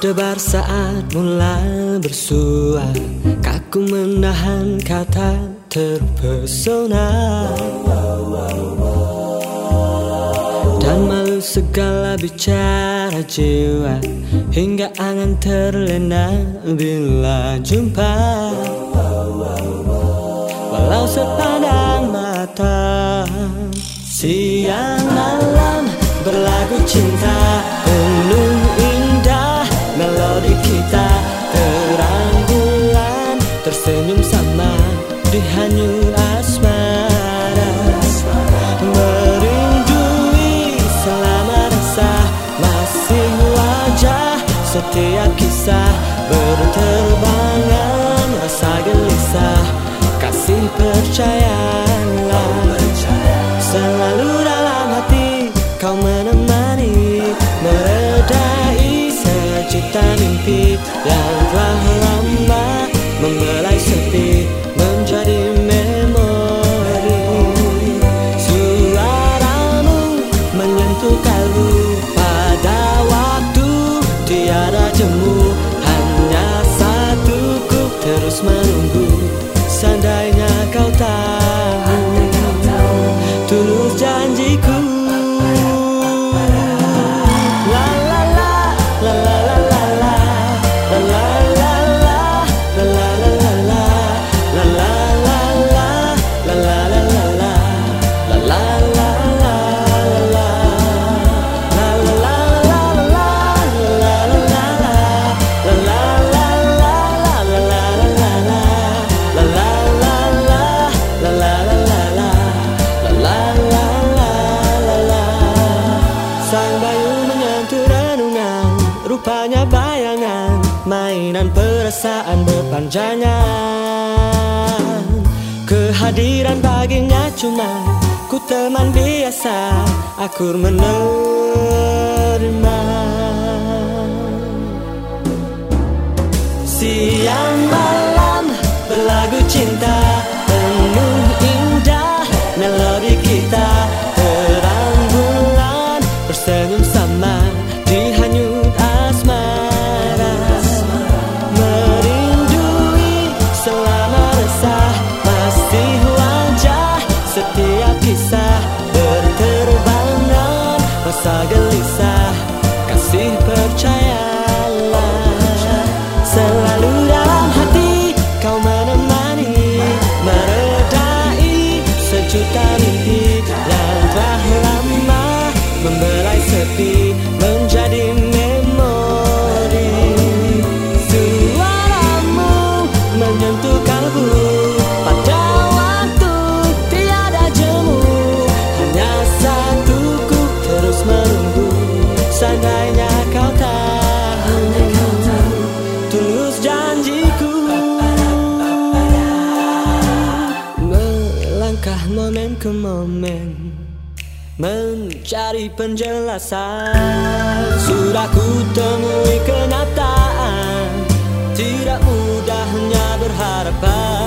Berdebar saat mulai bersua. Kaku menahan kata terpesona. Dan malu segala bicara jiwa Hingga angan terlena bila jumpa. Walau sepadan mata Siang malam berlagu cinta. Tersenyum sama di hanyu asmara. Merindui selama rasa Masih wajah. Setiap kisah Berterbangan rasa gelisah Kasih percaya. Tiara. Sang bayu menyentuh renungan Rupanya bayangan Mainan perasaan berpanjangan. Kehadiran baginya cuma Ku teman biasa Akur menunggu ke momen Mencari penjelasan? Sudah ku temui kenyataan Tidak mudahnya berharapan.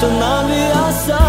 तो ना भी आसान